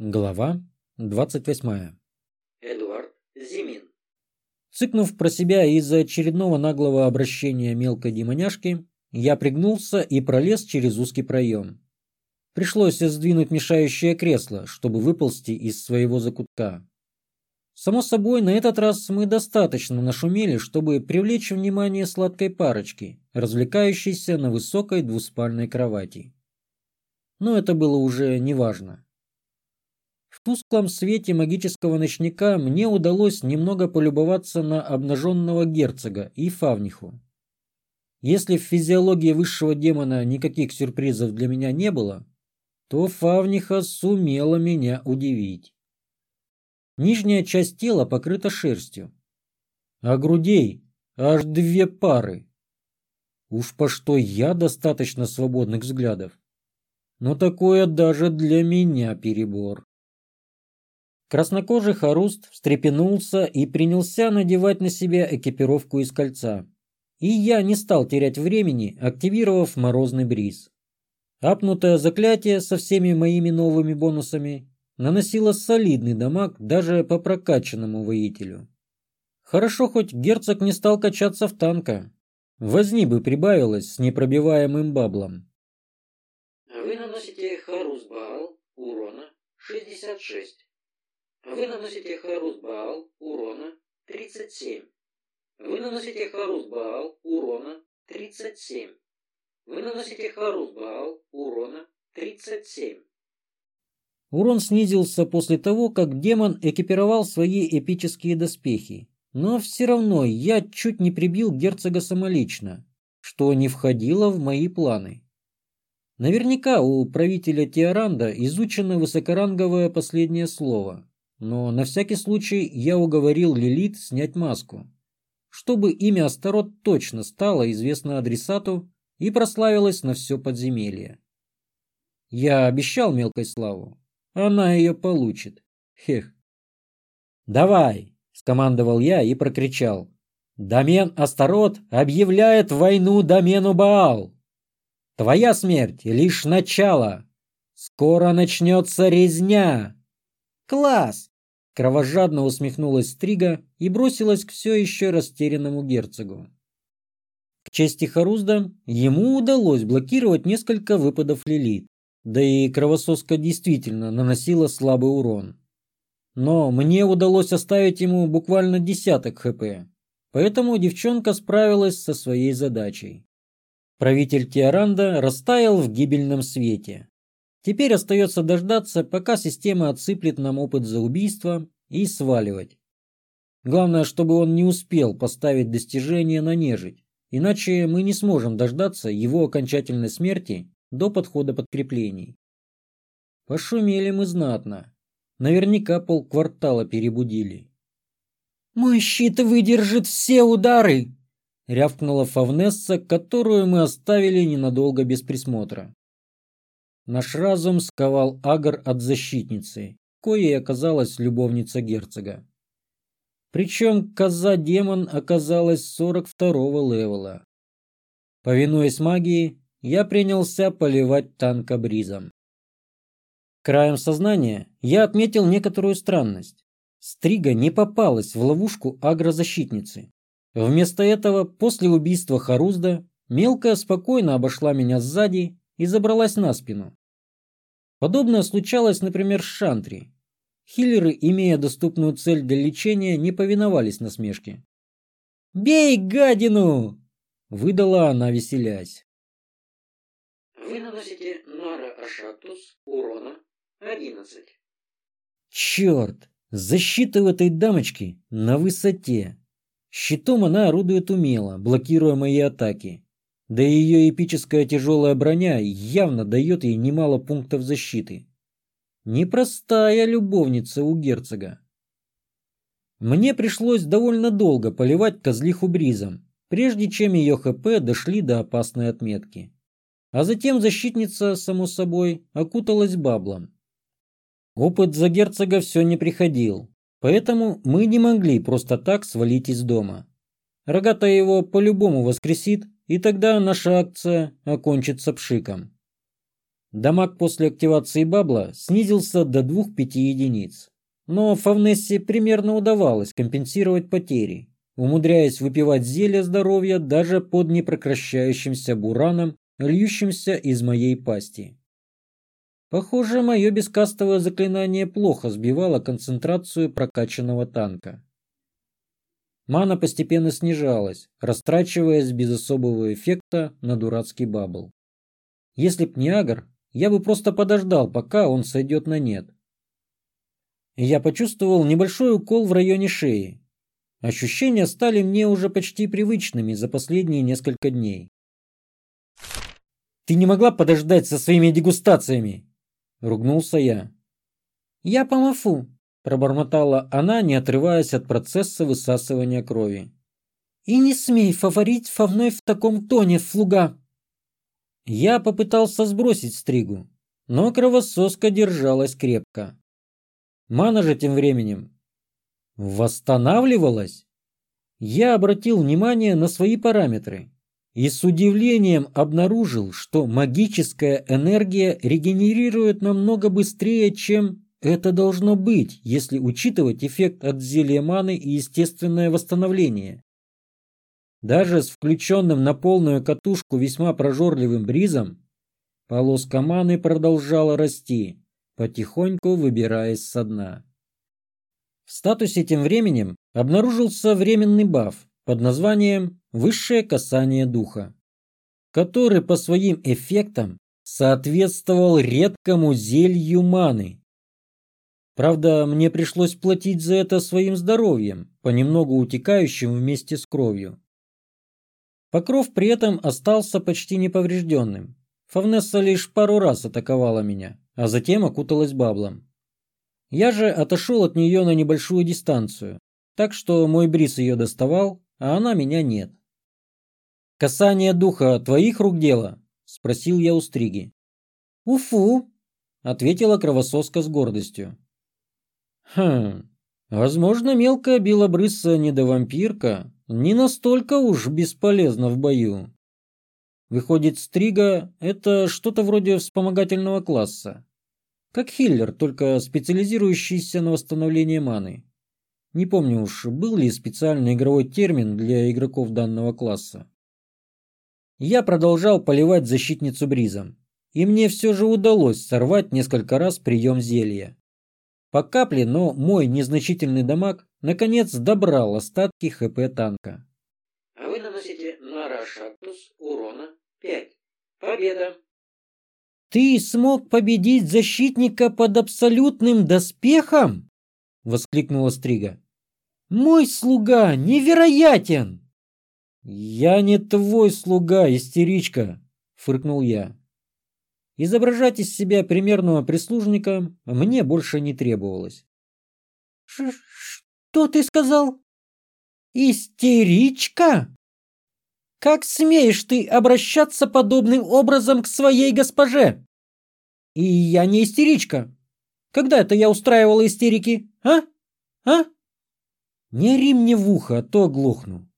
Глава 28. Эдуард Зимин. Цыкнув про себя из-за очередного наглого обращения мелкой демоняшки, я пригнулся и пролез через узкий проем. Пришлось сдвинуть мешающее кресло, чтобы выползти из своего закутка. Само собой, на этот раз мы достаточно нашумели, чтобы привлечь внимание сладкой парочки, развлекающейся на высокой двуспальной кровати. Но это было уже неважно. Тусклом свете магического ночника мне удалось немного полюбоваться на обнаженного герцога и фавниху. Если в физиологии высшего демона никаких сюрпризов для меня не было, то фавниха сумела меня удивить. Нижняя часть тела покрыта шерстью, а грудей аж две пары. Уж по что я достаточно свободных взглядов. Но такое даже для меня перебор. Краснокожий Харуст встрепенулся и принялся надевать на себя экипировку из кольца. И я не стал терять времени, активировав морозный бриз. Апнутое заклятие со всеми моими новыми бонусами наносило солидный дамаг даже по прокачанному воителю. Хорошо, хоть герцог не стал качаться в танка. Возни бы прибавилось с непробиваемым баблом. Вы наносите Харусбал урона 66. Вы наносите Харусбаал урона 37. Вы наносите Харусбаал урона 37. Вы наносите Харусбаал урона 37. Урон снизился после того, как демон экипировал свои эпические доспехи. Но все равно я чуть не прибил герцога самолично, что не входило в мои планы. Наверняка у правителя Тиаранда изучено высокоранговое последнее слово, но на всякий случай я уговорил Лилит снять маску, чтобы имя Астарот точно стало известно адресату и прославилось на все подземелье. Я обещал мелкой славу, она ее получит. Хех. «Давай!» — скомандовал я и прокричал. «Домен Астарот объявляет войну домену Баал! Твоя смерть — лишь начало! Скоро начнется резня!» «Класс!» – кровожадно усмехнулась Стрига и бросилась к все еще растерянному герцогу. К чести Харузда, ему удалось блокировать несколько выпадов Лилит, да и кровососка действительно наносила слабый урон. Но мне удалось оставить ему буквально десяток хп, поэтому девчонка справилась со своей задачей. Правитель Тиаранда растаял в гибельном свете, Теперь остается дождаться, пока система отсыплет нам опыт за убийство и сваливать. Главное, чтобы он не успел поставить достижение на нежить, иначе мы не сможем дождаться его окончательной смерти до подхода подкреплений. Пошумели мы знатно. Наверняка полквартала перебудили. «Мой щит выдержит все удары!» — рявкнула Фавнесса, которую мы оставили ненадолго без присмотра. Наш разум сковал агр от защитницы, коей оказалась любовница герцога. Причем коза-демон оказалась 42-го левела. Повинуясь магии, я принялся поливать танка бризом. Краем сознания я отметил некоторую странность. Стрига не попалась в ловушку агрозащитницы. Вместо этого, после убийства Харузда, мелкая спокойно обошла меня сзади и забралась на спину. Подобное случалось, например, с Шантри. Хиллеры, имея доступную цель для лечения, не повиновались насмешке. «Бей гадину!» – выдала она, веселясь. Вы наносите Нара Ашактус урона 11. Черт! Защита у этой дамочки на высоте. Щитом она орудует умело, блокируя мои атаки. Да и ее эпическая тяжелая броня явно дает ей немало пунктов защиты. Непростая любовница у герцога. Мне пришлось довольно долго поливать козлиху бризом, прежде чем ее ХП дошли до опасной отметки. А затем защитница, само собой, окуталась баблом. Опыт за герцога все не приходил, поэтому мы не могли просто так свалить из дома. Рогата его по-любому воскресит и тогда наша акция окончится пшиком. Дамаг после активации бабла снизился до 2-5 единиц. Но Фавнессе примерно удавалось компенсировать потери, умудряясь выпивать зелье здоровья даже под непрекращающимся бураном, льющимся из моей пасти. Похоже, мое бескастовое заклинание плохо сбивало концентрацию прокачанного танка. Мана постепенно снижалась, растрачиваясь без особого эффекта на дурацкий бабл. Если б не Агр, я бы просто подождал, пока он сойдет на нет. Я почувствовал небольшой укол в районе шеи. Ощущения стали мне уже почти привычными за последние несколько дней. «Ты не могла подождать со своими дегустациями?» — ругнулся я. «Я помофу», — пробормотала она, не отрываясь от процесса высасывания крови. «И не смей фаворить фовной в таком тоне, флуга!» Я попытался сбросить стригу, но кровососка держалась крепко. Мана же тем временем восстанавливалась. Я обратил внимание на свои параметры и с удивлением обнаружил, что магическая энергия регенерирует намного быстрее, чем это должно быть, если учитывать эффект от зелья маны и естественное восстановление. Даже с включенным на полную катушку весьма прожорливым бризом, полоска маны продолжала расти, потихоньку выбираясь со дна. В статусе тем временем обнаружился временный баф под названием «Высшее касание духа», который по своим эффектам соответствовал редкому зелью маны. Правда, мне пришлось платить за это своим здоровьем, понемногу утекающим вместе с кровью. Покров при этом остался почти неповрежденным. Фавнесса лишь пару раз атаковала меня, а затем окуталась баблом. Я же отошел от нее на небольшую дистанцию, так что мой бриз ее доставал, а она меня нет. «Касание духа твоих рук дело?» – спросил я у Стриги. «Уфу!» – ответила кровососка с гордостью. «Хм, возможно, мелкая белобрысая недовампирка не настолько уж бесполезна в бою. Выходит, стрига – это что-то вроде вспомогательного класса. Как хиллер, только специализирующийся на восстановлении маны. Не помню уж, был ли специальный игровой термин для игроков данного класса. Я продолжал поливать защитницу бризом, и мне все же удалось сорвать несколько раз прием зелья. По капле, но мой незначительный дамаг наконец добрал остатки ХП танка. А вы наносите на Рашактус урона 5. Победа! «Ты смог победить защитника под абсолютным доспехом?» — воскликнула Стрига. «Мой слуга невероятен!» «Я не твой слуга, истеричка!» — фыркнул я. Изображать из себя примерного прислужника мне больше не требовалось. «Что ты сказал? Истеричка? Как смеешь ты обращаться подобным образом к своей госпоже? И я не истеричка. Когда это я устраивала истерики, а? А?» «Не ри мне в ухо, а то оглохну!»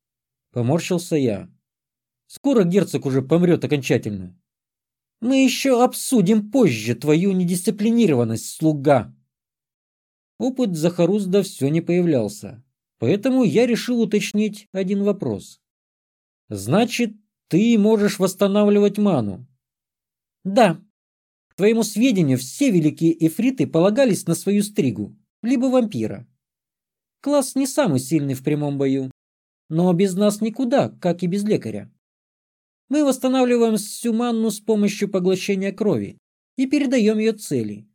Поморщился я. «Скоро герцог уже помрет окончательно». Мы еще обсудим позже твою недисциплинированность, слуга. Опыт Захарузда все не появлялся, поэтому я решил уточнить один вопрос. Значит, ты можешь восстанавливать ману? Да. К твоему сведению, все великие эфриты полагались на свою стригу, либо вампира. Класс не самый сильный в прямом бою, но без нас никуда, как и без лекаря. Мы восстанавливаем всю манну с помощью поглощения крови и передаем ее цели.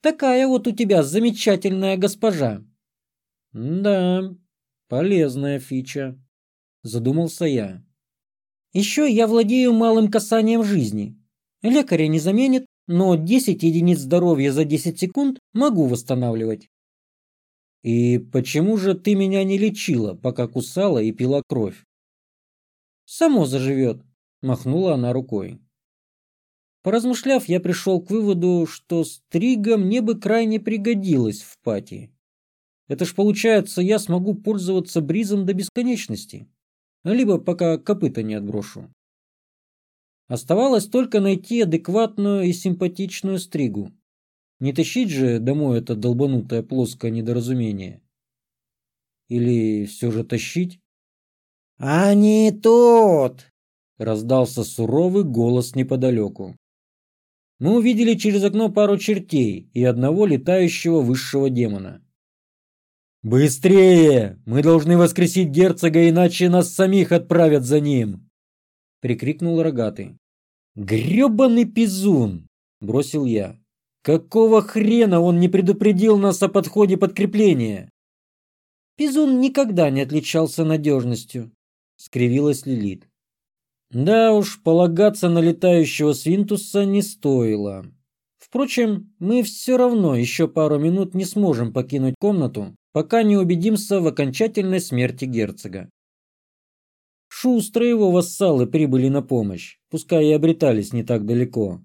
Такая вот у тебя замечательная госпожа. Да, полезная фича, задумался я. Еще я владею малым касанием жизни. Лекаря не заменит, но 10 единиц здоровья за 10 секунд могу восстанавливать. И почему же ты меня не лечила, пока кусала и пила кровь? Само заживет, махнула она рукой. Поразмышляв, я пришел к выводу, что стрига мне бы крайне пригодилась в пати. Это ж получается, я смогу пользоваться бризом до бесконечности, либо пока копыта не отброшу. Оставалось только найти адекватную и симпатичную стригу. Не тащить же домой это долбанутое плоское недоразумение. Или все же тащить? «Они тут!» — раздался суровый голос неподалеку. Мы увидели через окно пару чертей и одного летающего высшего демона. «Быстрее! Мы должны воскресить герцога, иначе нас самих отправят за ним!» — прикрикнул рогатый. «Гребаный пизун!» — бросил я. «Какого хрена он не предупредил нас о подходе подкрепления?» Пизун никогда не отличался надежностью, — скривилась Лилит. Да уж, полагаться на летающего свинтуса не стоило. Впрочем, мы все равно еще пару минут не сможем покинуть комнату, пока не убедимся в окончательной смерти герцога. Шустро его вассалы прибыли на помощь, пускай и обретались не так далеко.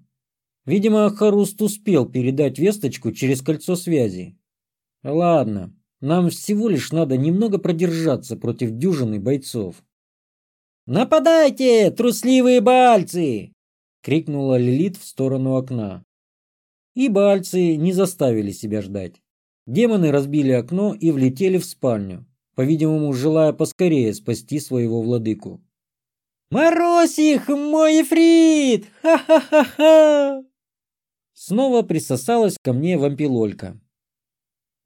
Видимо, Харуст успел передать весточку через кольцо связи. Ладно, нам всего лишь надо немного продержаться против дюжины бойцов. «Нападайте, трусливые бальцы!» — крикнула Лилит в сторону окна. И бальцы не заставили себя ждать. Демоны разбили окно и влетели в спальню, по-видимому, желая поскорее спасти своего владыку. «Морозь их, мой эфрит! Ха-ха-ха-ха!» Снова присосалась ко мне вампилолька.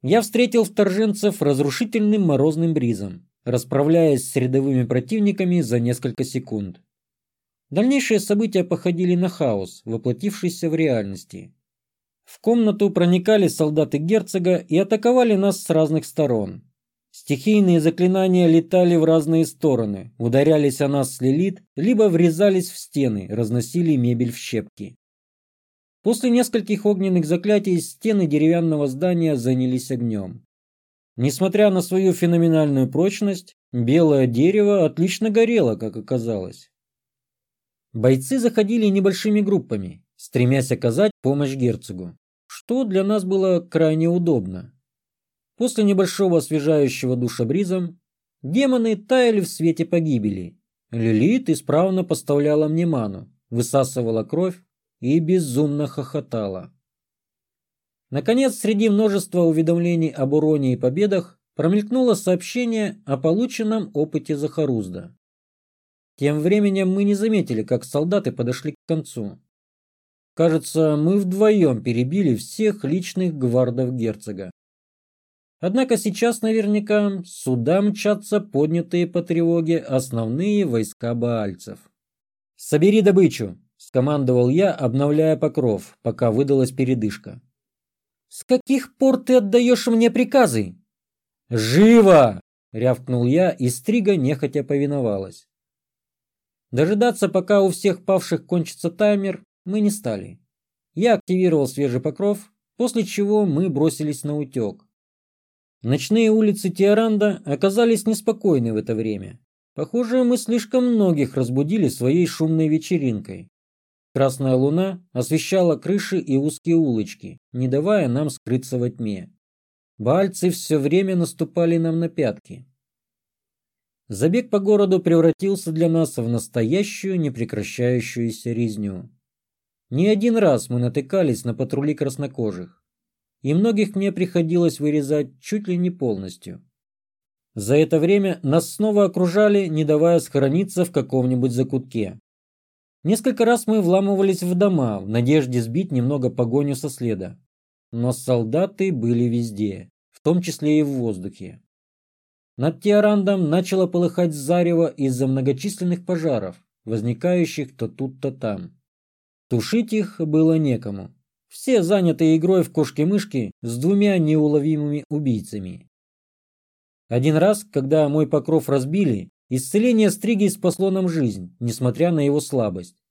Я встретил вторженцев разрушительным морозным бризом, расправляясь с рядовыми противниками за несколько секунд. Дальнейшие события походили на хаос, воплотившийся в реальности. В комнату проникали солдаты герцога и атаковали нас с разных сторон. Стихийные заклинания летали в разные стороны, ударялись о нас с Лилит, либо врезались в стены, разносили мебель в щепки. После нескольких огненных заклятий стены деревянного здания занялись огнем. Несмотря на свою феноменальную прочность, белое дерево отлично горело, как оказалось. Бойцы заходили небольшими группами, стремясь оказать помощь герцогу, что для нас было крайне удобно. После небольшого освежающего душа бризом демоны таяли в свете погибели. Лилит исправно поставляла мне ману, высасывала кровь и безумно хохотала. Наконец, среди множества уведомлений об уроне и победах промелькнуло сообщение о полученном опыте Захарузда. Тем временем мы не заметили, как солдаты подошли к концу. Кажется, мы вдвоем перебили всех личных гвардов герцога. Однако сейчас наверняка сюда мчатся поднятые по тревоге основные войска баальцев. «Собери добычу!» – скомандовал я, обновляя покров, пока выдалась передышка. «С каких пор ты отдаешь мне приказы?» «Живо!» – рявкнул я, и стрига нехотя повиновалась. Дожидаться, пока у всех павших кончится таймер, мы не стали. Я активировал свежий покров, после чего мы бросились на утек. Ночные улицы Тиаранда оказались неспокойны в это время. Похоже, мы слишком многих разбудили своей шумной вечеринкой. Красная луна освещала крыши и узкие улочки, не давая нам скрыться во тьме. Бальцы все время наступали нам на пятки. Забег по городу превратился для нас в настоящую непрекращающуюся резню. Не один раз мы натыкались на патрули краснокожих, и многих мне приходилось вырезать чуть ли не полностью. За это время нас снова окружали, не давая схорониться в каком-нибудь закутке. Несколько раз мы вламывались в дома в надежде сбить немного погоню со следа. Но солдаты были везде, в том числе и в воздухе. Над Тиарандом начало полыхать зарево из-за многочисленных пожаров, возникающих то тут, то там. Тушить их было некому. Все заняты игрой в кошки-мышки с двумя неуловимыми убийцами. Один раз, когда мой покров разбили, исцеление стриги спасло нам жизнь, несмотря на его слабость.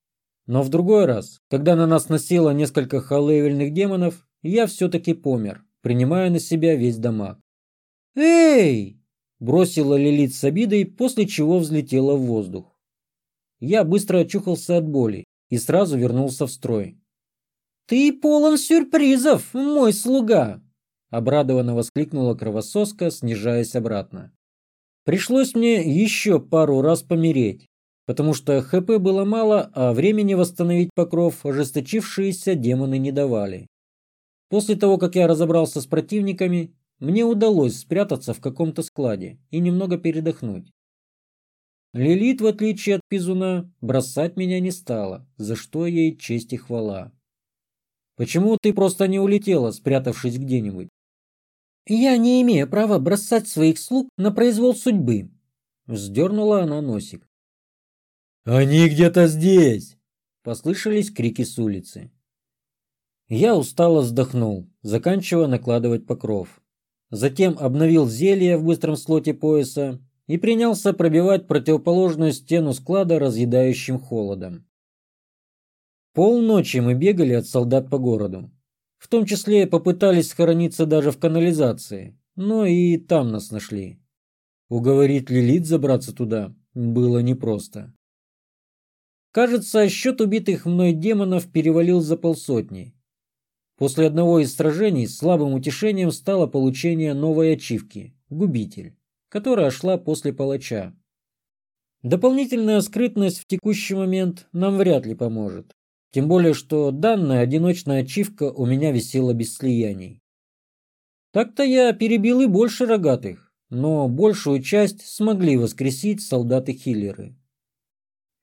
Но в другой раз, когда на нас насело несколько халлевельных демонов, я все-таки помер, принимая на себя весь дамаг. «Эй!» – бросила Лилит с обидой, после чего взлетела в воздух. Я быстро очухался от боли и сразу вернулся в строй. «Ты полон сюрпризов, мой слуга!» Обрадованно воскликнула кровососка, снижаясь обратно. Пришлось мне еще пару раз помереть, потому что ХП было мало, а времени восстановить покров ожесточившиеся демоны не давали. После того, как я разобрался с противниками, мне удалось спрятаться в каком-то складе и немного передохнуть. Лилит, в отличие от Пизуна, бросать меня не стала, за что ей честь и хвала. Почему ты просто не улетела, спрятавшись где-нибудь? Я не имею права бросать своих слуг на произвол судьбы. Вздернула она носик. Они где-то здесь! Послышались крики с улицы. Я устало вздохнул, заканчивая накладывать покров. Затем обновил зелье в быстром слоте пояса и принялся пробивать противоположную стену склада разъедающим холодом. Полночи мы бегали от солдат по городу. В том числе попытались схорониться даже в канализации, но и там нас нашли. Уговорить Лилит забраться туда было непросто. Кажется, счет убитых мной демонов перевалил за полсотни. После одного из сражений слабым утешением стало получение новой ачивки – «Губитель», которая шла после палача. Дополнительная скрытность в текущий момент нам вряд ли поможет. Тем более, что данная одиночная ачивка у меня висела без слияний. Так-то я перебил и больше рогатых, но большую часть смогли воскресить солдаты-хиллеры.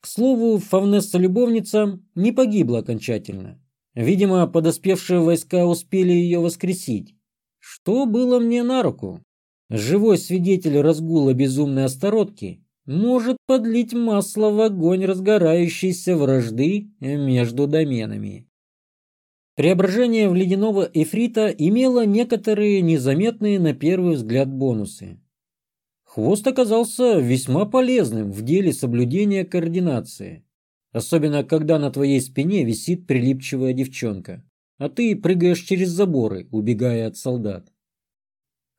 К слову, Фавнесса-любовница не погибла окончательно. Видимо, подоспевшие войска успели ее воскресить, что было мне на руку. Живой свидетель разгула безумной осторотки может подлить масло в огонь разгорающейся вражды между доменами. Преображение в ледяного эфрита имело некоторые незаметные на первый взгляд бонусы. Хвост оказался весьма полезным в деле соблюдения координации, особенно когда на твоей спине висит прилипчивая девчонка, а ты прыгаешь через заборы, убегая от солдат.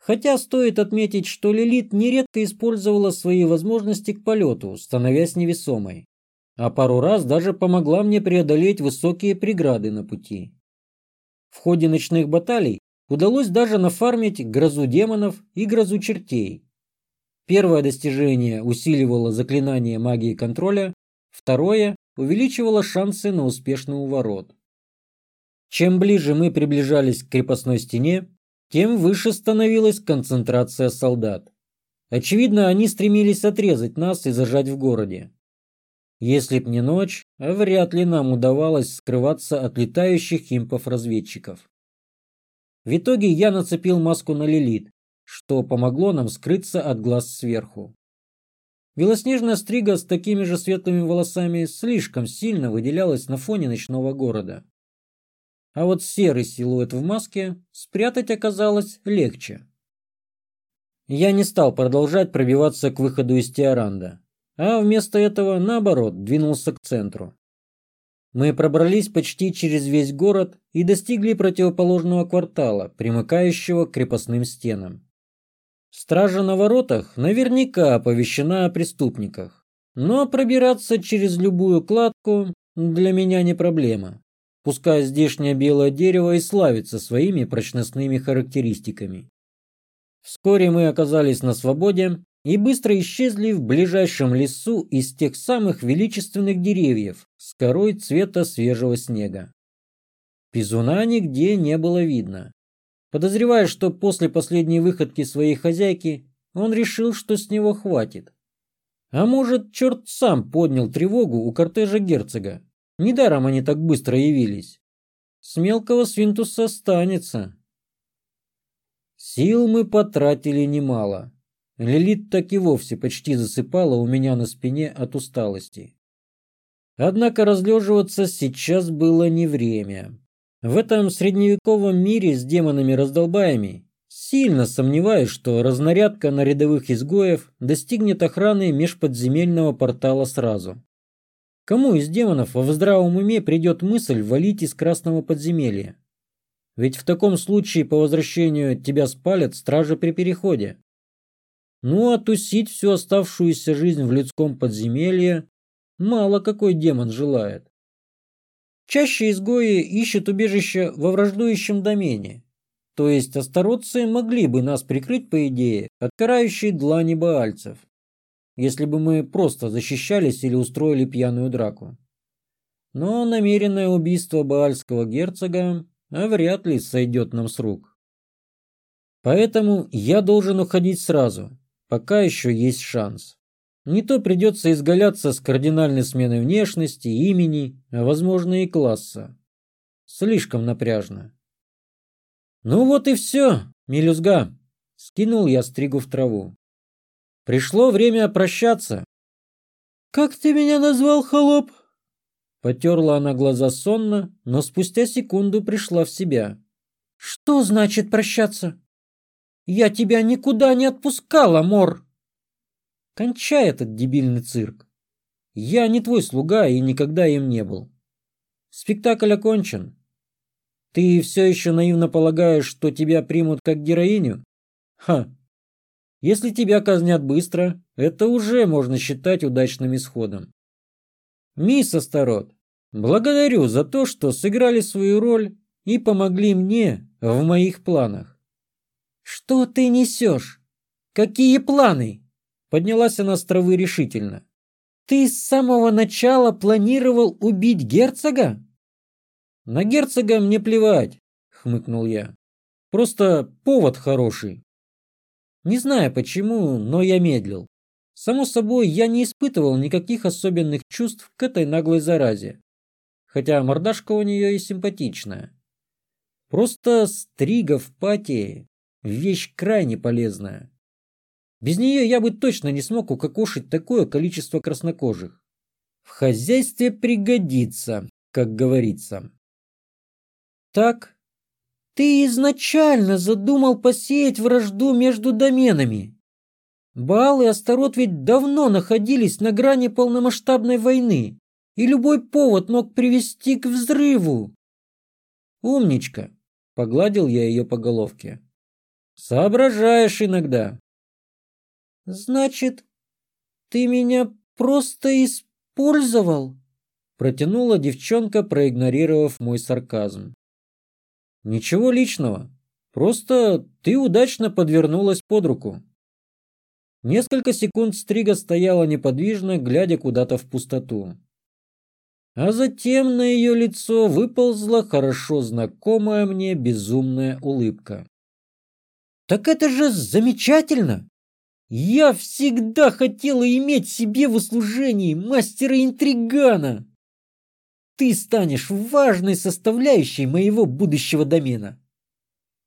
Хотя стоит отметить, что Лилит нередко использовала свои возможности к полету, становясь невесомой. А пару раз даже помогла мне преодолеть высокие преграды на пути. В ходе ночных баталий удалось даже нафармить грозу демонов и грозу чертей. Первое достижение усиливало заклинание магии контроля, второе увеличивало шансы на успешный уворот. Чем ближе мы приближались к крепостной стене, тем выше становилась концентрация солдат. Очевидно, они стремились отрезать нас и зажать в городе. Если б не ночь, вряд ли нам удавалось скрываться от летающих импов-разведчиков. В итоге я нацепил маску на Лилит, что помогло нам скрыться от глаз сверху. Белоснежная стрига с такими же светлыми волосами слишком сильно выделялась на фоне ночного города. А вот серый силуэт в маске спрятать оказалось легче. Я не стал продолжать пробиваться к выходу из Тиаранда, а вместо этого, наоборот, двинулся к центру. Мы пробрались почти через весь город и достигли противоположного квартала, примыкающего к крепостным стенам. Стража на воротах наверняка оповещена о преступниках, но пробираться через любую кладку для меня не проблема пускай здешнее белое дерево и славится своими прочностными характеристиками. Вскоре мы оказались на свободе и быстро исчезли в ближайшем лесу из тех самых величественных деревьев с корой цвета свежего снега. Пизуна нигде не было видно. Подозревая, что после последней выходки своей хозяйки он решил, что с него хватит. А может, черт сам поднял тревогу у кортежа герцога, Недаром они так быстро явились. С мелкого свинтуса останется. Сил мы потратили немало. Лилит так и вовсе почти засыпала у меня на спине от усталости. Однако разлеживаться сейчас было не время. В этом средневековом мире с демонами-раздолбаями сильно сомневаюсь, что разнарядка на рядовых изгоев достигнет охраны межподземельного портала сразу. Кому из демонов в здравом уме придет мысль валить из красного подземелья? Ведь в таком случае по возвращению тебя спалят стражи при переходе. Ну а тусить всю оставшуюся жизнь в людском подземелье мало какой демон желает. Чаще изгои ищут убежище во враждующем домене. То есть астаротцы могли бы нас прикрыть, по идее, от карающей длани баальцев. Если бы мы просто защищались или устроили пьяную драку. Но намеренное убийство баальского герцога вряд ли сойдет нам с рук. Поэтому я должен уходить сразу, пока еще есть шанс. Не то придется изгаляться с кардинальной сменой внешности, имени, а возможно и класса. Слишком напряжно. Ну вот и все, мелюзга. Скинул я стригу в траву. Пришло время прощаться. Как ты меня назвал, холоп? Потерла она глаза сонно, но спустя секунду пришла в себя. Что значит прощаться? Я тебя никуда не отпускала, Мор. Кончай этот дебильный цирк. Я не твой слуга и никогда им не был. Спектакль окончен. Ты все еще наивно полагаешь, что тебя примут как героиню? Ха. Если тебя казнят быстро, это уже можно считать удачным исходом. Мисс Астарот, благодарю за то, что сыграли свою роль и помогли мне в моих планах. Что ты несешь? Какие планы? Поднялась она с травы решительно. Ты с самого начала планировал убить герцога? На герцога мне плевать, хмыкнул я. Просто повод хороший. Не знаю почему, но я медлил. Само собой, я не испытывал никаких особенных чувств к этой наглой заразе. Хотя мордашка у нее и симпатичная. Просто стрига в пати – вещь крайне полезная. Без нее я бы точно не смог укокошить такое количество краснокожих. В хозяйстве пригодится, как говорится. Так, ты изначально задумал посеять вражду между доменами. Баал и Астарот ведь давно находились на грани полномасштабной войны, и любой повод мог привести к взрыву. Умничка, погладил я ее по головке. Соображаешь иногда. Значит, ты меня просто использовал? Протянула девчонка, проигнорировав мой сарказм. Ничего личного. Просто ты удачно подвернулась под руку. Несколько секунд Стрига стояла неподвижно, глядя куда-то в пустоту. А затем на ее лицо выползла хорошо знакомая мне безумная улыбка. «Так это же замечательно! Я всегда хотела иметь себе в услужении мастера-интригана!» Ты станешь важной составляющей моего будущего домена.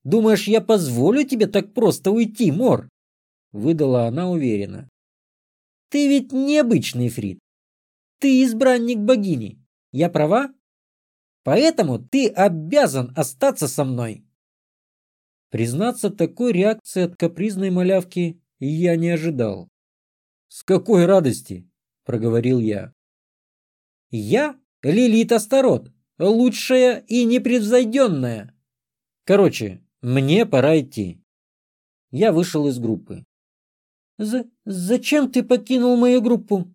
Думаешь, я позволю тебе так просто уйти, Мор? Выдала она уверенно. Ты ведь необычный Фрид. Ты избранник богини. Я права? Поэтому ты обязан остаться со мной. Признаться, такой реакции от капризной малявки я не ожидал. С какой радости, проговорил я. Я Лилит Астарот, лучшая и непревзойденная. Короче, мне пора идти. Я вышел из группы. З зачем ты покинул мою группу?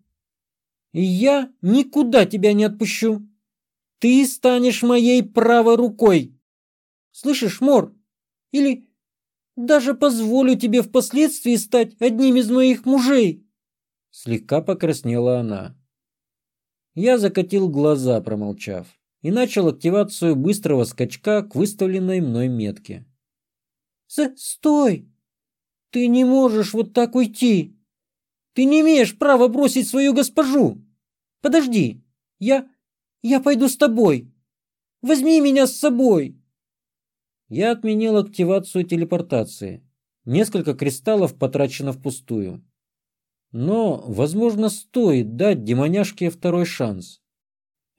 Я никуда тебя не отпущу. Ты станешь моей правой рукой. Слышишь, Мор? Или даже позволю тебе впоследствии стать одним из моих мужей. Слегка покраснела она. Я закатил глаза, промолчав, и начал активацию быстрого скачка к выставленной мной метке. «Стой! Ты не можешь вот так уйти! Ты не имеешь права бросить свою госпожу! Подожди! Я... я пойду с тобой! Возьми меня с собой!» Я отменил активацию телепортации. Несколько кристаллов потрачено впустую. Но, возможно, стоит дать демоняшке второй шанс.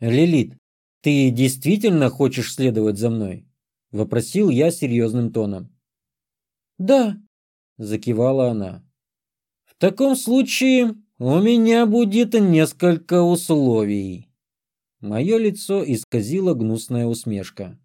Лилит, ты действительно хочешь следовать за мной? Вопросил я серьезным тоном. Да, закивала она. В таком случае у меня будет несколько условий. Мое лицо исказила гнусная усмешка.